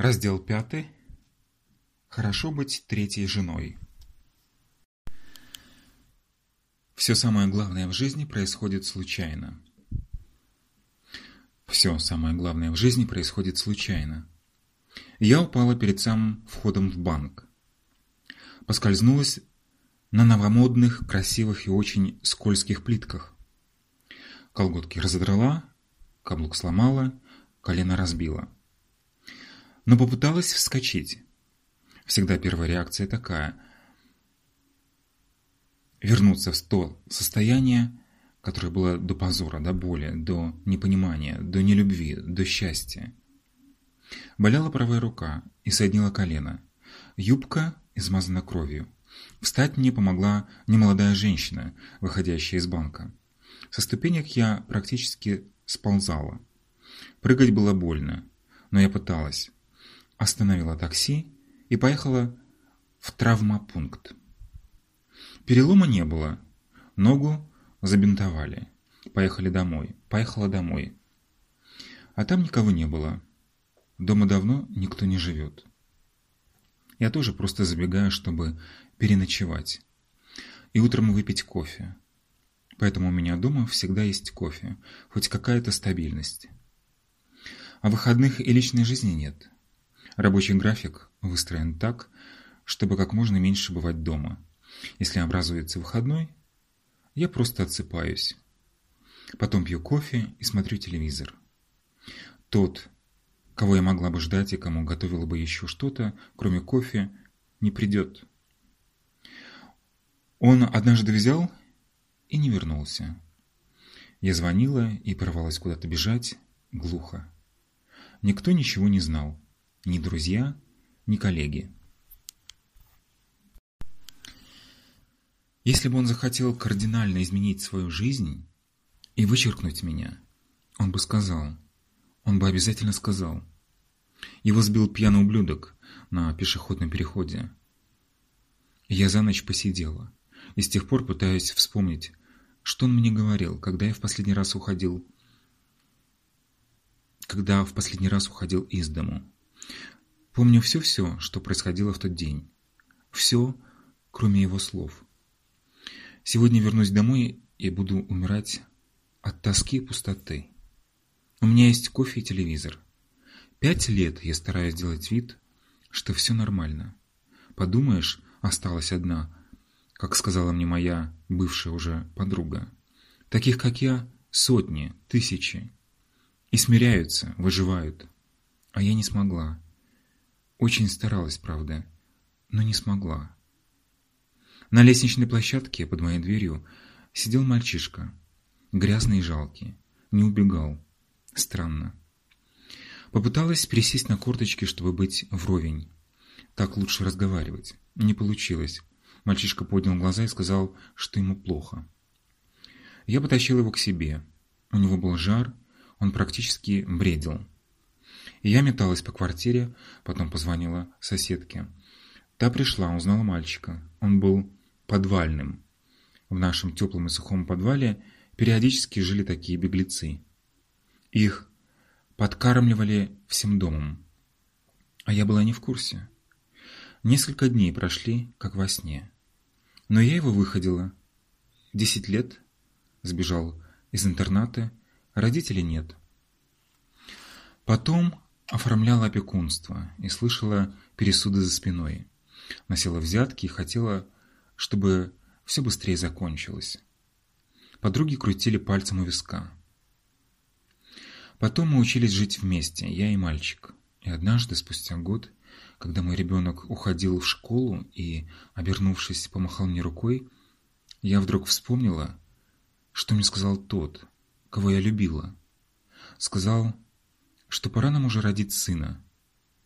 Раздел пятый. Хорошо быть третьей женой. Все самое главное в жизни происходит случайно. Все самое главное в жизни происходит случайно. Я упала перед самым входом в банк. Поскользнулась на новомодных, красивых и очень скользких плитках. Колготки разодрала, каблук сломала, колено разбила. Но попыталась вскочить. Всегда первая реакция такая. Вернуться в то состояние, которое было до позора, до боли, до непонимания, до нелюбви, до счастья. Болела правая рука и соднила колено. Юбка измазана кровью. Встать мне помогла немолодая женщина, выходящая из банка. Со ступенек я практически сползала. Прыгать было больно, но я пыталась. Остановила такси и поехала в травмопункт. Перелома не было. Ногу забинтовали. Поехали домой. Поехала домой. А там никого не было. Дома давно никто не живет. Я тоже просто забегаю, чтобы переночевать. И утром выпить кофе. Поэтому у меня дома всегда есть кофе, хоть какая-то стабильность. А выходных и личной жизни нет. Рабочий график выстроен так, чтобы как можно меньше бывать дома. Если образуется выходной, я просто отсыпаюсь. Потом пью кофе и смотрю телевизор. Тот, кого я могла бы ждать и кому готовила бы еще что-то, кроме кофе, не придет. Он однажды взял и не вернулся. Я звонила и порвалась куда-то бежать, глухо. Никто ничего не знал, ни друзья, ни коллеги. Если бы он захотел кардинально изменить свою жизнь и вычеркнуть меня, он бы сказал, он бы обязательно сказал. Его сбил пьяный ублюдок на пешеходном переходе. Я за ночь посидела и с тех пор пытаюсь вспомнить, что он мне говорил, когда я в последний раз уходил когда в последний раз уходил из дому. Помню все-все, что происходило в тот день. Все, кроме его слов. Сегодня вернусь домой и буду умирать от тоски и пустоты. У меня есть кофе и телевизор. Пять лет я стараюсь сделать вид, что все нормально. Подумаешь, осталась одна, как сказала мне моя бывшая уже подруга. Таких, как я, сотни, тысячи. И смиряются, выживают. А я не смогла. Очень старалась, правда, но не смогла. На лестничной площадке под моей дверью сидел мальчишка, грязный и жалкий, не убегал. Странно. Попыталась присесть на корточки, чтобы быть вровень. Так лучше разговаривать. Не получилось. Мальчишка поднял глаза и сказал, что ему плохо. Я потащил его к себе. У него был жар, он практически бредил. Я металась по квартире, потом позвонила соседке. Та пришла, узнала мальчика. Он был подвальным. В нашем теплом и сухом подвале периодически жили такие беглецы. Их подкармливали всем домом. А я была не в курсе. Несколько дней прошли, как во сне. Но я его выходила. Десять лет, сбежал из интерната, родителей нет. Потом оформляла опекунство и слышала пересуды за спиной. Носила взятки и хотела, чтобы все быстрее закончилось. Подруги крутили пальцем у виска. Потом мы учились жить вместе, я и мальчик. И однажды, спустя год, когда мой ребенок уходил в школу и, обернувшись, помахал мне рукой, я вдруг вспомнила, что мне сказал тот, кого я любила. Сказал, что пора нам уже родить сына,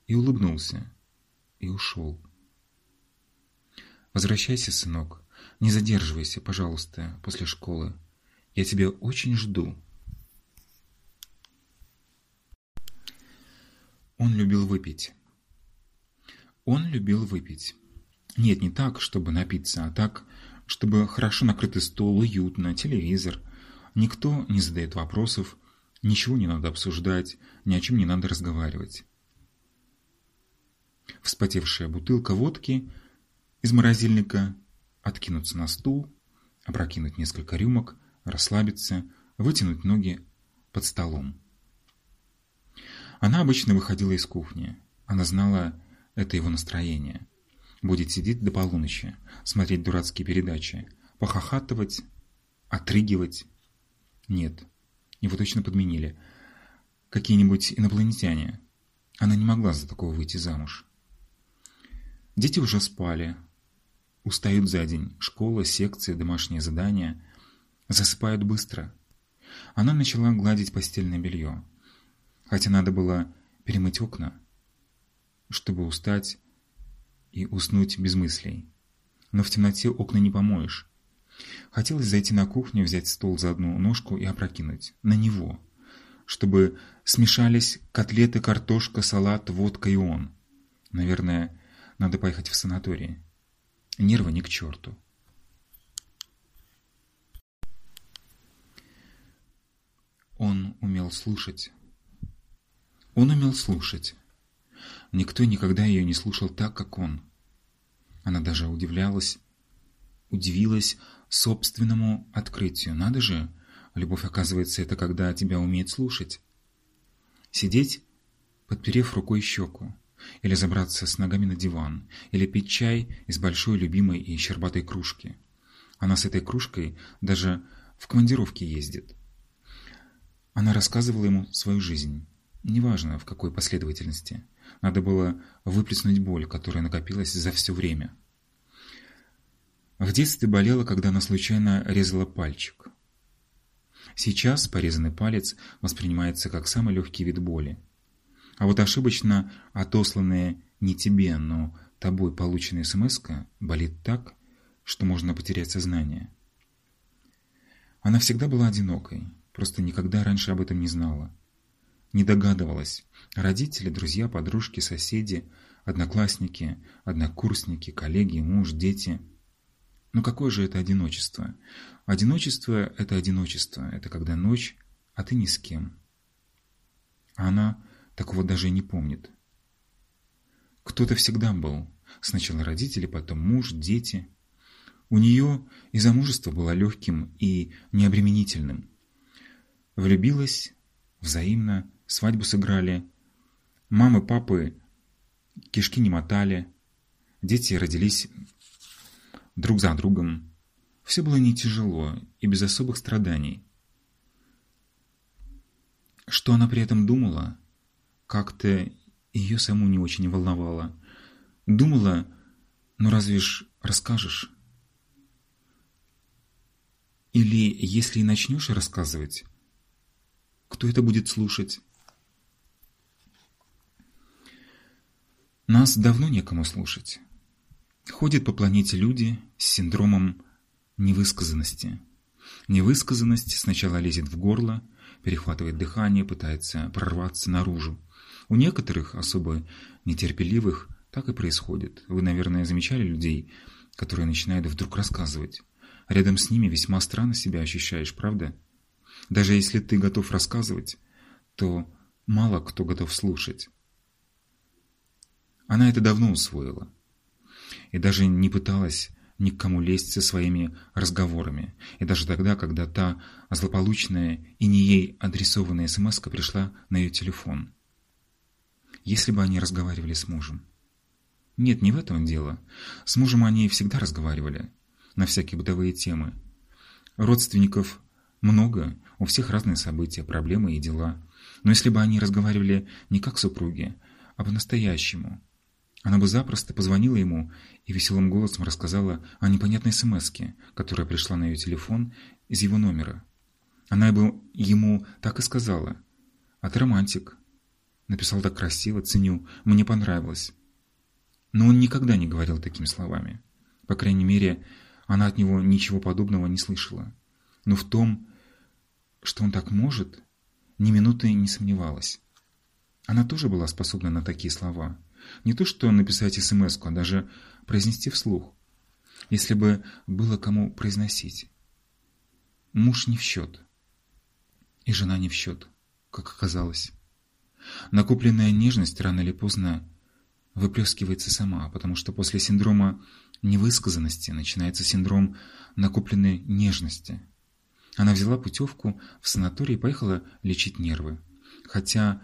и улыбнулся, и ушел. Возвращайся, сынок, не задерживайся, пожалуйста, после школы. Я тебя очень жду. Он любил выпить. Он любил выпить. Нет, не так, чтобы напиться, а так, чтобы хорошо накрытый стол, уютно, телевизор. Никто не задает вопросов, ничего не надо обсуждать, ни о чем не надо разговаривать. Вспотевшая бутылка водки из морозильника, откинуться на стул, опрокинуть несколько рюмок, расслабиться, вытянуть ноги под столом. Она обычно выходила из кухни. Она знала это его настроение. Будет сидеть до полуночи, смотреть дурацкие передачи, похохатывать, отрыгивать. Нет, его точно подменили. Какие-нибудь инопланетяне. Она не могла за такого выйти замуж. Дети уже спали. Устают за день. Школа, секции, домашние задания. Засыпают быстро. Она начала гладить постельное белье. Хотя надо было перемыть окна, чтобы устать и уснуть без мыслей. Но в темноте окна не помоешь. Хотелось зайти на кухню, взять стол за одну ножку и опрокинуть. На него. Чтобы смешались котлеты, картошка, салат, водка и он. Наверное, надо поехать в санаторий. Нервы ни к черту. Он умел слушать. Он умел слушать. Никто никогда ее не слушал так, как он. Она даже удивлялась, удивилась собственному открытию. Надо же, любовь, оказывается, это когда тебя умеет слушать. Сидеть, подперев рукой щеку, или забраться с ногами на диван, или пить чай из большой любимой и щербатой кружки. Она с этой кружкой даже в командировке ездит. Она рассказывала ему свою жизнь, неважно в какой последовательности. Надо было выплеснуть боль, которая накопилась за все время. В детстве болела, когда она случайно резала пальчик. Сейчас порезанный палец воспринимается как самый легкий вид боли. А вот ошибочно отосланная не тебе, но тобой полученная смс болит так, что можно потерять сознание. Она всегда была одинокой, просто никогда раньше об этом не знала. Не догадывалась. Родители, друзья, подружки, соседи, одноклассники, однокурсники, коллеги, муж, дети. Но какое же это одиночество? Одиночество – это одиночество. Это когда ночь, а ты ни с кем. А она такого даже не помнит. Кто-то всегда был. Сначала родители, потом муж, дети. У нее и замужество было легким и необременительным. Влюбилась, взаимно, свадьбу сыграли. Мамы, папы кишки не мотали. Дети родились друг за другом. Все было не тяжело и без особых страданий. Что она при этом думала, как-то ее саму не очень волновало. Думала, ну разве ж расскажешь? Или если и начнешь рассказывать, кто это будет слушать? Нас давно некому слушать. Ходят по планете люди с синдромом невысказанности. Невысказанность сначала лезет в горло, перехватывает дыхание, пытается прорваться наружу. У некоторых, особо нетерпеливых, так и происходит. Вы, наверное, замечали людей, которые начинают вдруг рассказывать. Рядом с ними весьма странно себя ощущаешь, правда? Даже если ты готов рассказывать, то мало кто готов слушать. Она это давно усвоила. И даже не пыталась ни к кому лезть со своими разговорами. И даже тогда, когда та злополучная и не ей адресованная смс пришла на ее телефон если бы они разговаривали с мужем. Нет, не в этом дело. С мужем они всегда разговаривали. На всякие бытовые темы. Родственников много, у всех разные события, проблемы и дела. Но если бы они разговаривали не как супруги, а по-настоящему, она бы запросто позвонила ему и веселым голосом рассказала о непонятной смс которая пришла на ее телефон из его номера. Она бы ему так и сказала. «А ты романтик. Написал так красиво, ценю, мне понравилось. Но он никогда не говорил такими словами. По крайней мере, она от него ничего подобного не слышала. Но в том, что он так может, ни минуты не сомневалась. Она тоже была способна на такие слова. Не то что написать смс а даже произнести вслух. Если бы было кому произносить. Муж не в счет. И жена не в счет, как оказалось. Накопленная нежность рано или поздно выплескивается сама, потому что после синдрома невысказанности начинается синдром накопленной нежности. Она взяла путевку в санаторий и поехала лечить нервы, хотя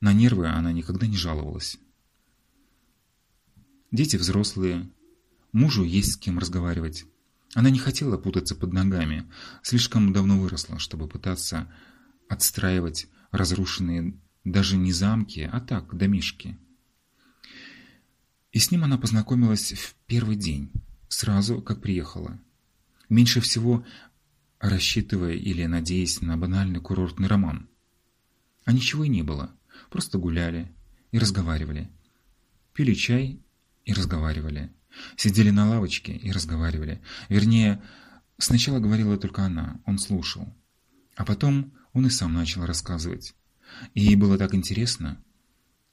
на нервы она никогда не жаловалась. Дети взрослые, мужу есть с кем разговаривать. Она не хотела путаться под ногами, слишком давно выросла, чтобы пытаться отстраивать разрушенные даже не замки, а так, домишки. И с ним она познакомилась в первый день, сразу как приехала. Меньше всего рассчитывая или надеясь на банальный курортный роман. А ничего и не было, просто гуляли и разговаривали. Пили чай и разговаривали. Сидели на лавочке и разговаривали. Вернее, сначала говорила только она, он слушал. А потом он и сам начал рассказывать. И ей было так интересно,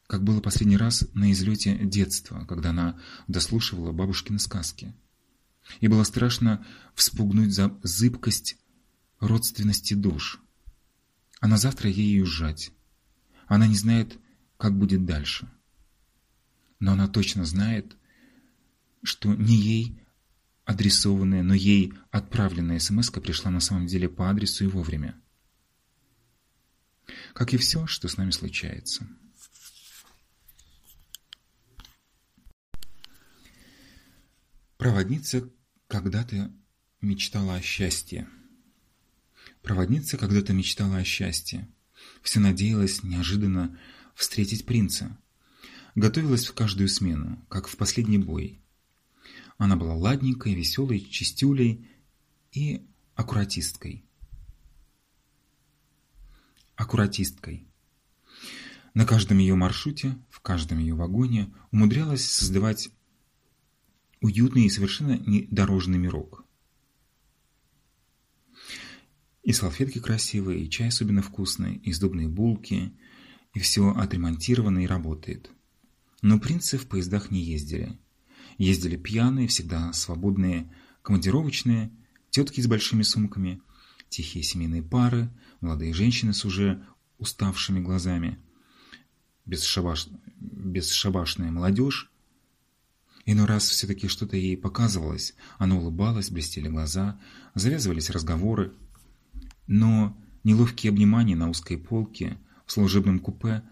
как было последний раз на излете детства, когда она дослушивала бабушкины сказки. И было страшно вспугнуть за зыбкость родственности душ. А на завтра ей уезжать. Она не знает, как будет дальше. Но она точно знает, что не ей адресованная, но ей отправленная смс пришла на самом деле по адресу и вовремя. Как и все, что с нами случается. Проводница когда-то мечтала о счастье. Проводница когда-то мечтала о счастье. Все надеялась неожиданно встретить принца. Готовилась в каждую смену, как в последний бой. Она была ладненькой, веселой, чистюлей и аккуратисткой. Аккуратисткой. На каждом ее маршруте, в каждом ее вагоне умудрялась создавать уютный и совершенно недорожный мирок. И салфетки красивые, и чай особенно вкусный, и сдобные булки, и все отремонтировано и работает. Но принцы в поездах не ездили. Ездили пьяные, всегда свободные, командировочные, тетки с большими сумками, тихие семейные пары, молодые женщины с уже уставшими глазами, бесшабаш... бесшабашная молодежь, Иной раз все-таки что-то ей показывалось, она улыбалась, блестели глаза, завязывались разговоры. Но неловкие обнимания на узкой полке в служебном купе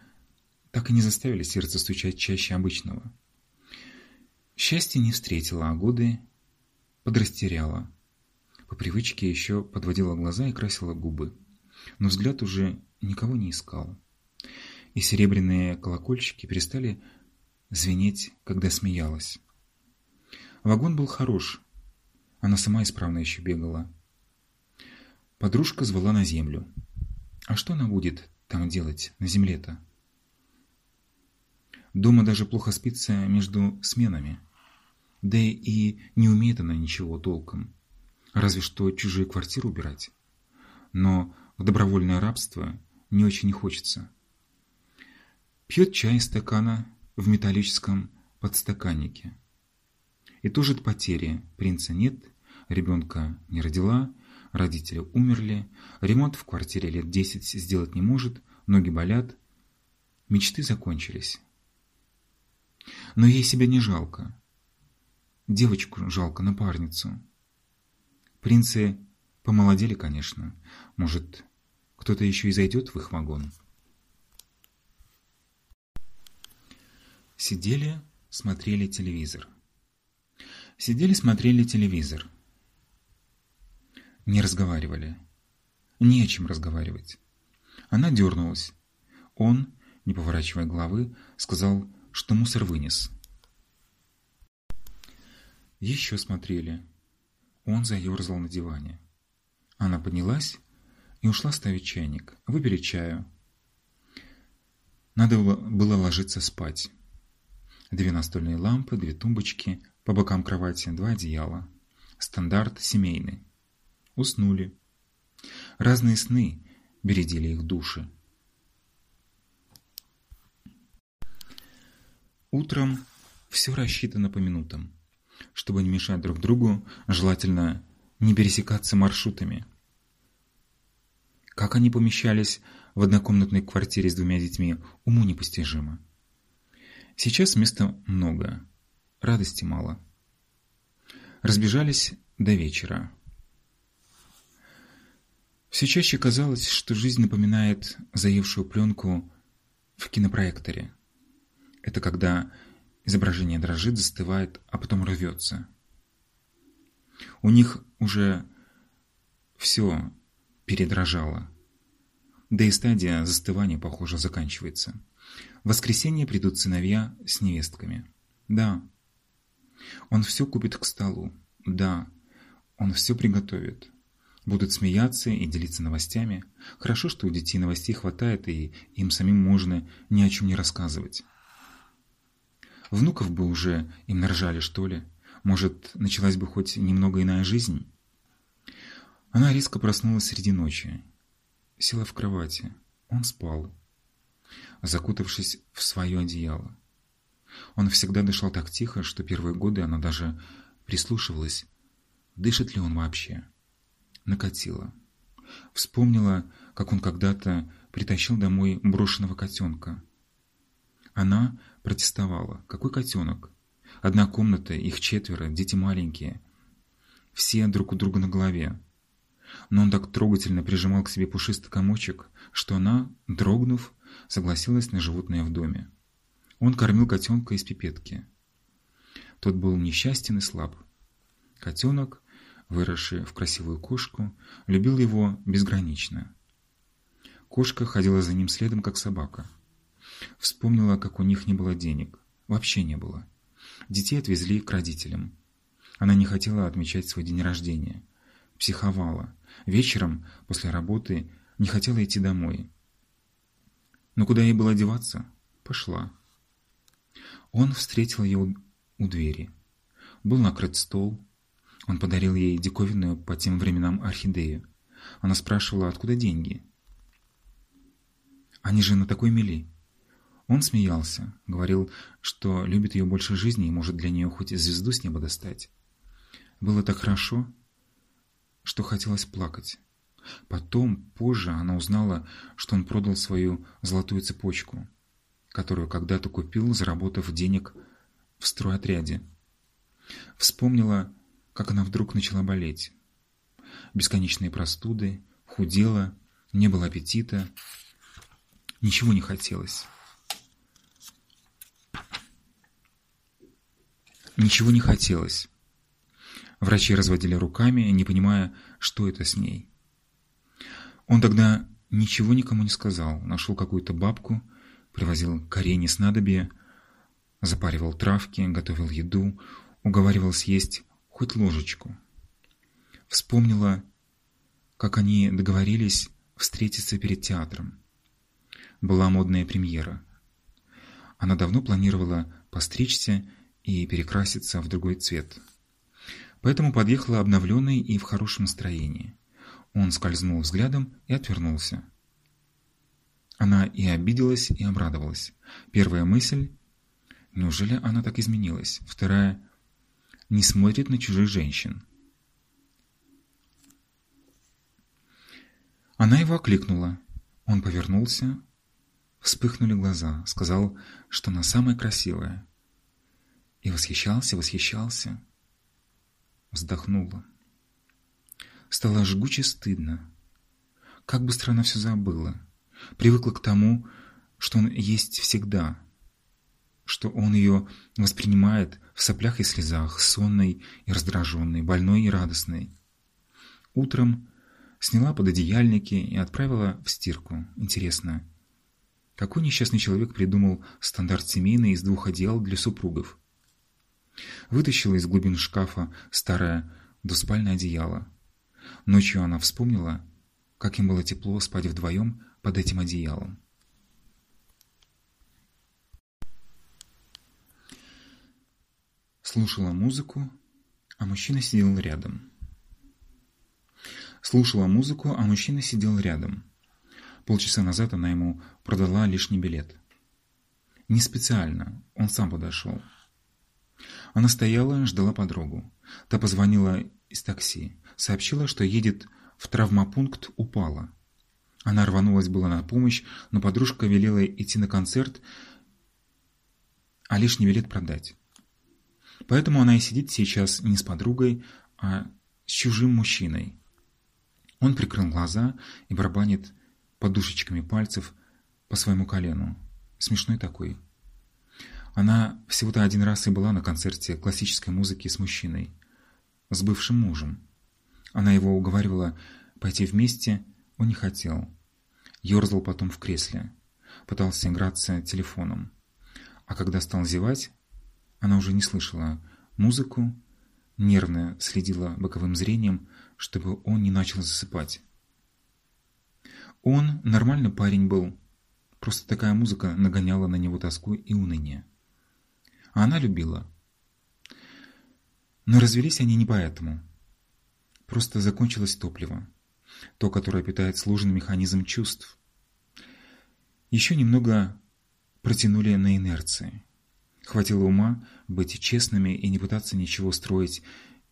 так и не заставили сердце стучать чаще обычного. Счастье не встретила, а годы подрастеряла. По привычке еще подводила глаза и красила губы. Но взгляд уже никого не искал. И серебряные колокольчики перестали звенеть, когда смеялась. Вагон был хорош. Она сама исправно еще бегала. Подружка звала на землю. А что она будет там делать, на земле-то? Дома даже плохо спится между сменами. Да и не умеет она ничего толком. Разве что чужие квартиры убирать. Но в добровольное рабство не очень хочется. Пьет чай из стакана в металлическом подстаканнике. И тужит потери. Принца нет, ребенка не родила, родители умерли, ремонт в квартире лет десять сделать не может, ноги болят. Мечты закончились. Но ей себя не жалко. Девочку жалко, напарницу. Принцы помолодели, конечно. Может, кто-то еще и зайдет в их вагон. Сидели, смотрели телевизор. Сидели, смотрели телевизор. Не разговаривали. Не о чем разговаривать. Она дернулась. Он, не поворачивая головы, сказал, что мусор вынес. Еще смотрели. Он заерзал на диване. Она поднялась и ушла ставить чайник. Выпили чаю. Надо было ложиться спать. Две настольные лампы, две тумбочки, по бокам кровати два одеяла. Стандарт семейный. Уснули. Разные сны бередили их души. Утром все рассчитано по минутам. Чтобы не мешать друг другу, желательно не пересекаться маршрутами. Как они помещались в однокомнатной квартире с двумя детьми, уму непостижимо. Сейчас места много, радости мало. Разбежались до вечера. Все чаще казалось, что жизнь напоминает заевшую пленку в кинопроекторе. Это когда изображение дрожит, застывает, а потом рвется. У них уже все передрожало. Да и стадия застывания, похоже, заканчивается. В воскресенье придут сыновья с невестками. Да, он все купит к столу. Да, он все приготовит. Будут смеяться и делиться новостями. Хорошо, что у детей новостей хватает, и им самим можно ни о чем не рассказывать. Внуков бы уже им наржали, что ли. Может, началась бы хоть немного иная жизнь? Она резко проснулась среди ночи. Села в кровати. Он спал, закутавшись в свое одеяло. Он всегда дышал так тихо, что первые годы она даже прислушивалась, дышит ли он вообще. Накатила. Вспомнила, как он когда-то притащил домой брошенного котенка. Она протестовала. Какой котенок? Одна комната, их четверо, дети маленькие. Все друг у друга на голове. Но он так трогательно прижимал к себе пушистый комочек, что она, дрогнув, согласилась на животное в доме. Он кормил котенка из пипетки. Тот был несчастен и слаб. Котенок, выросший в красивую кошку, любил его безгранично. Кошка ходила за ним следом, как собака. Вспомнила, как у них не было денег. Вообще не было. Детей отвезли к родителям. Она не хотела отмечать свой день рождения. Психовала. Вечером, после работы, не хотела идти домой. Но куда ей было деваться? Пошла. Он встретил ее у двери. Был накрыт стол. Он подарил ей диковинную по тем временам орхидею. Она спрашивала, откуда деньги. Они же на такой мели. Он смеялся, говорил, что любит ее больше жизни и может для нее хоть звезду с неба достать. Было так хорошо, что хотелось плакать. Потом, позже, она узнала, что он продал свою золотую цепочку, которую когда-то купил, заработав денег в стройотряде. Вспомнила, как она вдруг начала болеть. Бесконечные простуды, худела, не было аппетита, ничего не хотелось. Ничего не хотелось. Врачи разводили руками, не понимая, что это с ней. Он тогда ничего никому не сказал, нашел какую-то бабку, привозил корень снадобья, запаривал травки, готовил еду, уговаривал съесть хоть ложечку. Вспомнила, как они договорились встретиться перед театром. Была модная премьера. Она давно планировала постричься и перекраситься в другой цвет. Поэтому подъехала обновленной и в хорошем настроении. Он скользнул взглядом и отвернулся. Она и обиделась, и обрадовалась. Первая мысль – неужели она так изменилась? Вторая – не смотрит на чужих женщин. Она его окликнула. Он повернулся, вспыхнули глаза, сказал, что она самая красивая. И восхищался, восхищался. Вздохнула. Стало жгуче стыдно. Как быстро она все забыла. Привыкла к тому, что он есть всегда. Что он ее воспринимает в соплях и слезах, сонной и раздраженной, больной и радостной. Утром сняла пододеяльники и отправила в стирку. Интересно, какой несчастный человек придумал стандарт семейный из двух одеял для супругов? Вытащила из глубин шкафа старое двуспальное одеяло. Ночью она вспомнила, как им было тепло спать вдвоем под этим одеялом. Слушала музыку, а мужчина сидел рядом. Слушала музыку, а мужчина сидел рядом. Полчаса назад она ему продала лишний билет. Не специально, он сам подошел. Она стояла, ждала подругу. Та позвонила из такси, сообщила, что едет в травмопункт, упала. Она рванулась была на помощь, но подружка велела идти на концерт, а лишний билет продать. Поэтому она и сидит сейчас не с подругой, а с чужим мужчиной. Он прикрыл глаза и барабанит подушечками пальцев по своему колену. Смешной такой. Она всего-то один раз и была на концерте классической музыки с мужчиной, с бывшим мужем. Она его уговаривала пойти вместе, он не хотел. Ёрзал потом в кресле, пытался играться телефоном. А когда стал зевать, она уже не слышала музыку, нервно следила боковым зрением, чтобы он не начал засыпать. Он нормальный парень был, просто такая музыка нагоняла на него тоску и уныние. А она любила. Но развелись они не поэтому. Просто закончилось топливо. То, которое питает сложный механизм чувств. Еще немного протянули на инерции. Хватило ума быть честными и не пытаться ничего строить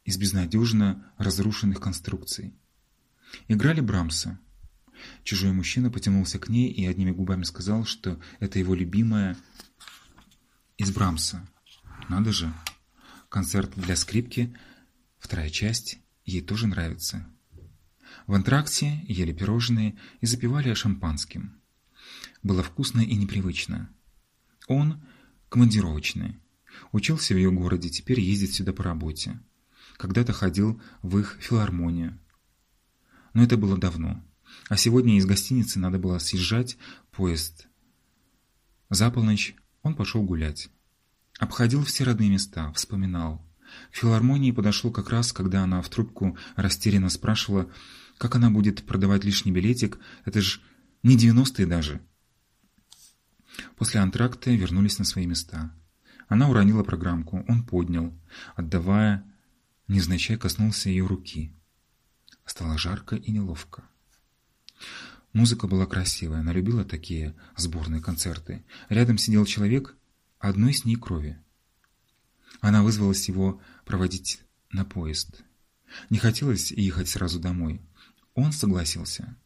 из безнадежно разрушенных конструкций. Играли Брамса. Чужой мужчина потянулся к ней и одними губами сказал, что это его любимая из Брамса. Надо же. Концерт для скрипки, вторая часть, ей тоже нравится. В антракте ели пирожные и запивали шампанским. Было вкусно и непривычно. Он командировочный. Учился в ее городе, теперь ездит сюда по работе. Когда-то ходил в их филармонию. Но это было давно. А сегодня из гостиницы надо было съезжать, поезд. За полночь он пошел гулять. Обходил все родные места, вспоминал. К филармонии подошел как раз, когда она в трубку растерянно спрашивала, как она будет продавать лишний билетик, это ж не девяностые даже. После антракта вернулись на свои места. Она уронила программку, он поднял, отдавая, невзначай коснулся ее руки. Стало жарко и неловко. Музыка была красивая, она любила такие сборные концерты. Рядом сидел человек одной с ней крови. Она вызвалась его проводить на поезд. Не хотелось ехать сразу домой. Он согласился.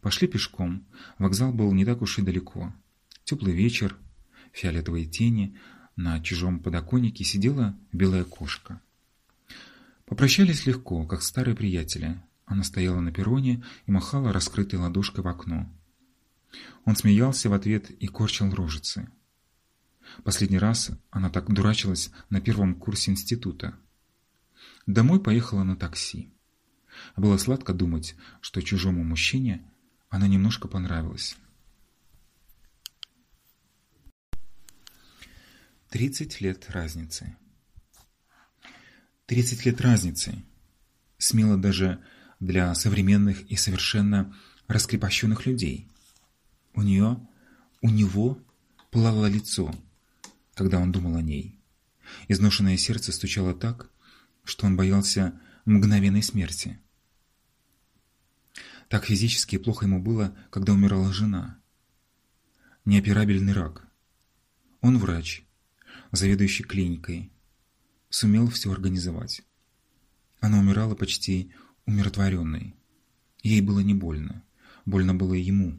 Пошли пешком. Вокзал был не так уж и далеко. Теплый вечер, фиолетовые тени, на чужом подоконнике сидела белая кошка. Попрощались легко, как старые приятели. Она стояла на перроне и махала раскрытой ладошкой в окно. Он смеялся в ответ и корчил рожицы. Последний раз она так дурачилась на первом курсе института. Домой поехала на такси. Было сладко думать, что чужому мужчине она немножко понравилась. Тридцать лет разницы. Тридцать лет разницы. Смело даже для современных и совершенно раскрепощенных людей. У нее, у него пылало лицо, когда он думал о ней. Изношенное сердце стучало так, что он боялся мгновенной смерти. Так физически плохо ему было, когда умирала жена. Неоперабельный рак. Он врач, заведующий клиникой, сумел все организовать. Она умирала почти умиротворенной. Ей было не больно, больно было ему.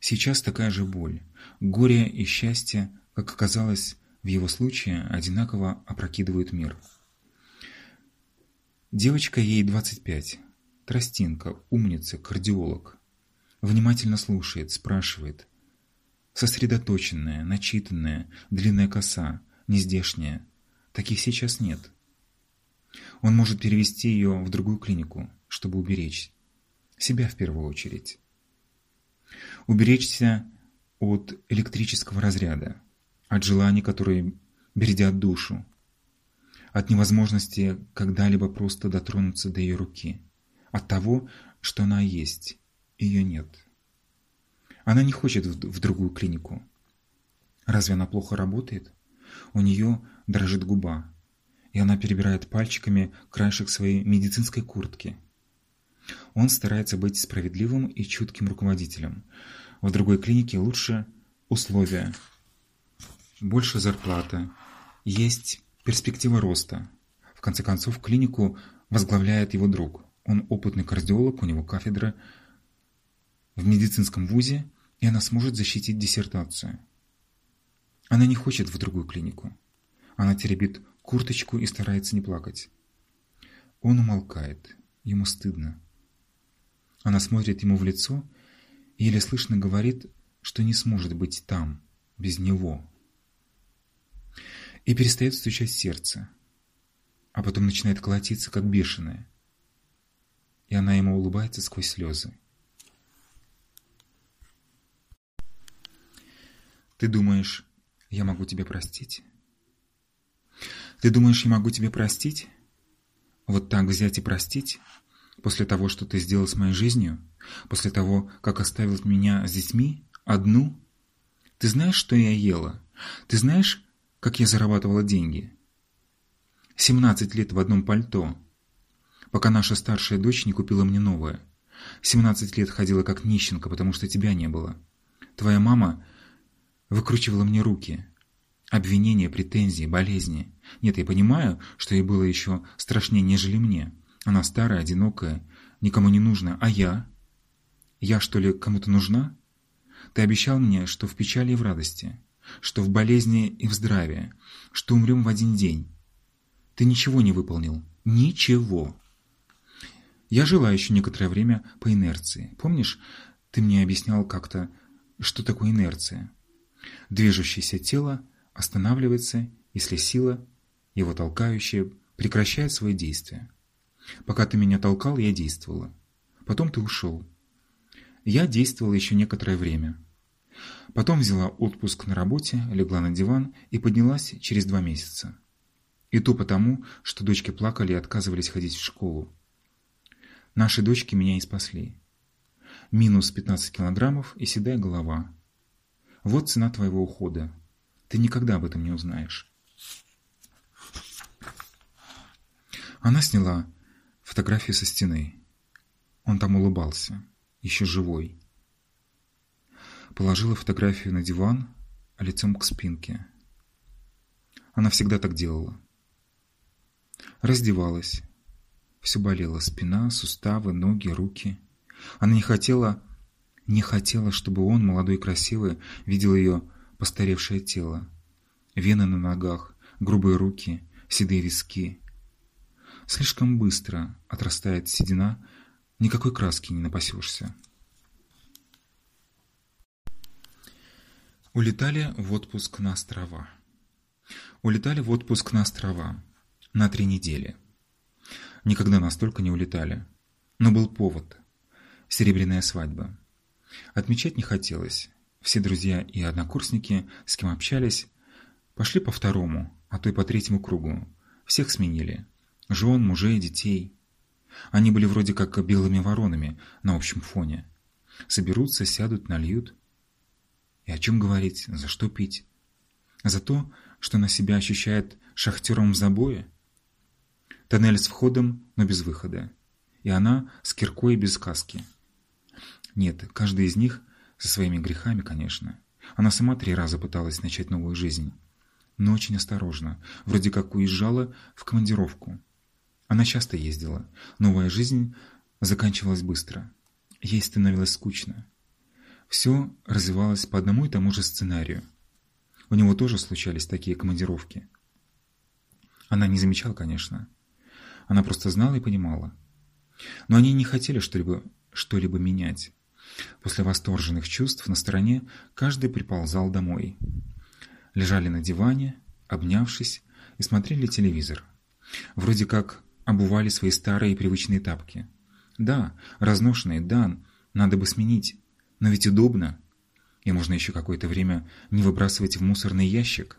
Сейчас такая же боль, горе и счастье, как оказалось в его случае, одинаково опрокидывают мир. Девочка ей 25, тростинка, умница, кардиолог. Внимательно слушает, спрашивает. Сосредоточенная, начитанная, длинная коса, нездешняя. Таких сейчас нет. Он может перевести ее в другую клинику, чтобы уберечь. Себя в первую очередь. Уберечься от электрического разряда, от желаний, которые бередят душу, от невозможности когда-либо просто дотронуться до ее руки, от того, что она есть, ее нет. Она не хочет в другую клинику. Разве она плохо работает? У нее дрожит губа, и она перебирает пальчиками краешек своей медицинской куртки. Он старается быть справедливым и чутким руководителем. В другой клинике лучше условия, больше зарплата, есть перспектива роста. В конце концов, клинику возглавляет его друг. Он опытный кардиолог, у него кафедра в медицинском вузе, и она сможет защитить диссертацию. Она не хочет в другую клинику. Она теребит курточку и старается не плакать. Он умолкает. Ему стыдно. Она смотрит ему в лицо и еле слышно говорит, что не сможет быть там, без него. И перестает стучать сердце, а потом начинает колотиться, как бешеное. И она ему улыбается сквозь слезы. Ты думаешь, я могу тебя простить? Ты думаешь, я могу тебе простить? Вот так взять и простить? После того, что ты сделал с моей жизнью? После того, как оставил меня с детьми? Одну? Ты знаешь, что я ела? Ты знаешь, как я зарабатывала деньги? 17 лет в одном пальто, пока наша старшая дочь не купила мне новое. 17 лет ходила как нищенка, потому что тебя не было. Твоя мама выкручивала мне руки. Обвинения, претензии, болезни. Нет, я понимаю, что ей было еще страшнее, нежели мне. Она старая, одинокая, никому не нужна. А я? Я, что ли, кому-то нужна? Ты обещал мне, что в печали и в радости, что в болезни и в здравии, что умрем в один день. Ты ничего не выполнил. Ничего. Я жила еще некоторое время по инерции. Помнишь, ты мне объяснял как-то, что такое инерция? Движущееся тело останавливается, если сила, его толкающая, прекращает свои действия. Пока ты меня толкал, я действовала. Потом ты ушел. Я действовала еще некоторое время. Потом взяла отпуск на работе, легла на диван и поднялась через два месяца. И то потому, что дочки плакали и отказывались ходить в школу. Наши дочки меня и спасли. Минус 15 килограммов и седая голова. Вот цена твоего ухода. Ты никогда об этом не узнаешь. Она сняла фотографию со стены. Он там улыбался, еще живой. Положила фотографию на диван, а лицом к спинке. Она всегда так делала. Раздевалась. Все болело. Спина, суставы, ноги, руки. Она не хотела, не хотела, чтобы он, молодой и красивый, видел ее постаревшее тело. Вены на ногах, грубые руки, седые виски. Слишком быстро отрастает седина, никакой краски не напасешься. Улетали в отпуск на острова. Улетали в отпуск на острова на три недели. Никогда настолько не улетали. Но был повод. Серебряная свадьба. Отмечать не хотелось. Все друзья и однокурсники, с кем общались, пошли по второму, а то и по третьему кругу. Всех сменили. Жен, мужей, детей. Они были вроде как белыми воронами на общем фоне. Соберутся, сядут, нальют. И о чем говорить, за что пить? За то, что на себя ощущает шахтером в забое? Тоннель с входом, но без выхода. И она с киркой без каски. Нет, каждый из них со своими грехами, конечно. Она сама три раза пыталась начать новую жизнь. Но очень осторожно, вроде как уезжала в командировку. Она часто ездила. Новая жизнь заканчивалась быстро. Ей становилось скучно. Все развивалось по одному и тому же сценарию. У него тоже случались такие командировки. Она не замечала, конечно. Она просто знала и понимала. Но они не хотели что-либо что -либо менять. После восторженных чувств на стороне каждый приползал домой. Лежали на диване, обнявшись, и смотрели телевизор. Вроде как обували свои старые привычные тапки. Да, разношенные, да, надо бы сменить. Но ведь удобно. И можно еще какое-то время не выбрасывать в мусорный ящик.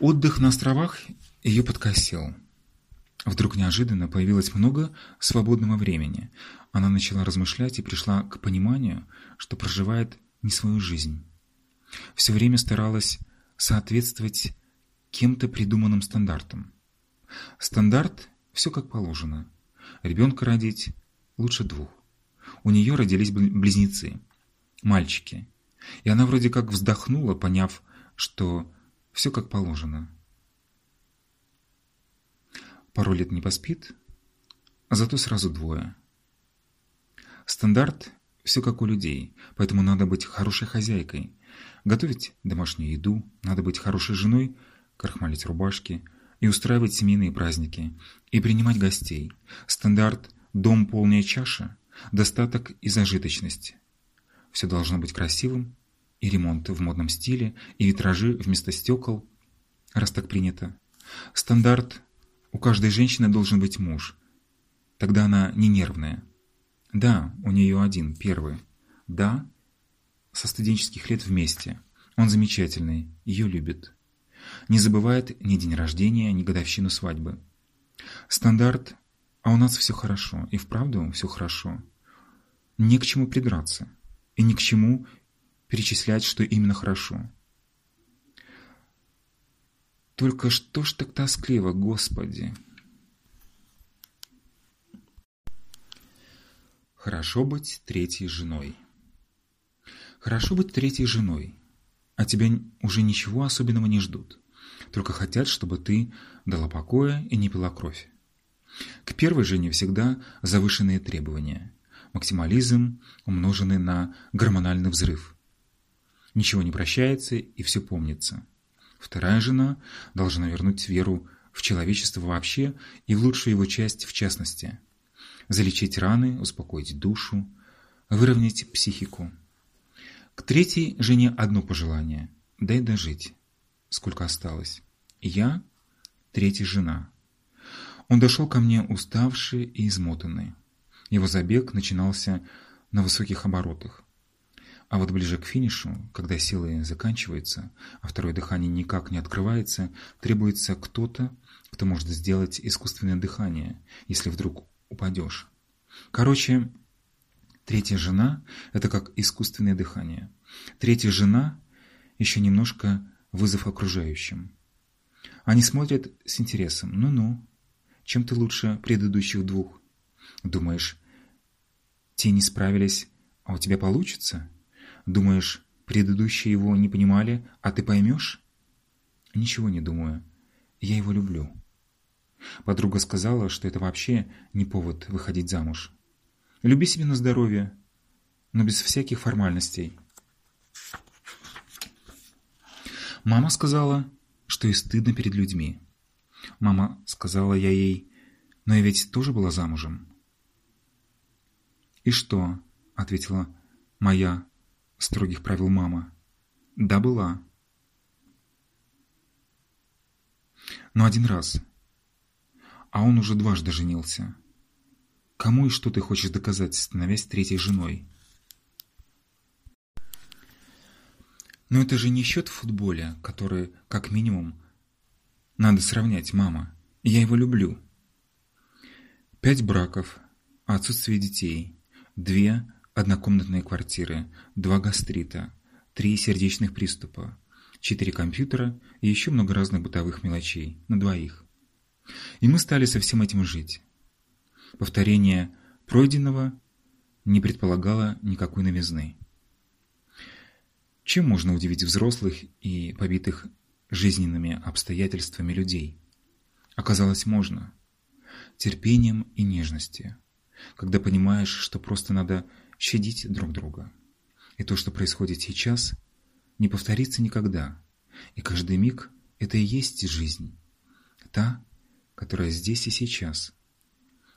Отдых на островах ее подкосил. Вдруг неожиданно появилось много свободного времени. Она начала размышлять и пришла к пониманию, что проживает не свою жизнь. Все время старалась соответствовать кем-то придуманным стандартам. Стандарт – все как положено. Ребенка родить лучше двух. У нее родились близнецы, мальчики. И она вроде как вздохнула, поняв, что все как положено пару лет не поспит, а зато сразу двое. Стандарт все как у людей, поэтому надо быть хорошей хозяйкой. Готовить домашнюю еду, надо быть хорошей женой, крахмалить рубашки и устраивать семейные праздники, и принимать гостей. Стандарт «дом полная чаша», достаток и зажиточность. Все должно быть красивым, и ремонт в модном стиле, и витражи вместо стекол, раз так принято. Стандарт «у каждой женщины должен быть муж». Тогда она не нервная. Да, у нее один, первый. Да, со студенческих лет вместе. Он замечательный, ее любит. Не забывает ни день рождения, ни годовщину свадьбы. Стандарт, а у нас все хорошо, и вправду все хорошо. Не к чему придраться, и ни к чему перечислять, что именно хорошо. Только что ж так тоскливо, Господи! Хорошо быть третьей женой. Хорошо быть третьей женой, а тебя уже ничего особенного не ждут. Только хотят, чтобы ты дала покоя и не пила кровь. К первой жене всегда завышенные требования. Максимализм, умноженный на гормональный взрыв. Ничего не прощается и все помнится. Вторая жена должна вернуть веру в человечество вообще и в лучшую его часть в частности – залечить раны, успокоить душу, выровнять психику. К третьей жене одно пожелание – дай дожить, сколько осталось. Я – третья жена. Он дошел ко мне уставший и измотанный. Его забег начинался на высоких оборотах. А вот ближе к финишу, когда силы заканчиваются, а второе дыхание никак не открывается, требуется кто-то, кто может сделать искусственное дыхание, если вдруг упадешь. Короче, третья жена – это как искусственное дыхание. Третья жена – еще немножко вызов окружающим. Они смотрят с интересом. Ну-ну, чем ты лучше предыдущих двух? Думаешь, те не справились, а у тебя получится? Думаешь, предыдущие его не понимали, а ты поймешь? Ничего не думаю. Я его люблю. Подруга сказала, что это вообще не повод выходить замуж. Люби себе на здоровье, но без всяких формальностей. Мама сказала, что и стыдно перед людьми. Мама сказала я ей, но я ведь тоже была замужем. «И что?» — ответила моя строгих правил мама. «Да, была». Но один раз а он уже дважды женился. Кому и что ты хочешь доказать, становясь третьей женой? Но это же не счет в футболе, который, как минимум, надо сравнять, мама. Я его люблю. Пять браков, отсутствие детей, две однокомнатные квартиры, два гастрита, три сердечных приступа, четыре компьютера и еще много разных бытовых мелочей на двоих. И мы стали со всем этим жить. Повторение пройденного не предполагало никакой новизны. Чем можно удивить взрослых и побитых жизненными обстоятельствами людей? Оказалось, можно. Терпением и нежностью. Когда понимаешь, что просто надо щадить друг друга. И то, что происходит сейчас, не повторится никогда. И каждый миг – это и есть жизнь. Та, которая здесь и сейчас.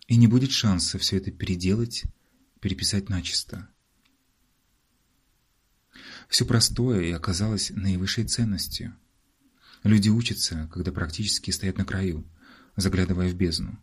И не будет шанса все это переделать, переписать начисто. Все простое и оказалось наивысшей ценностью. Люди учатся, когда практически стоят на краю, заглядывая в бездну.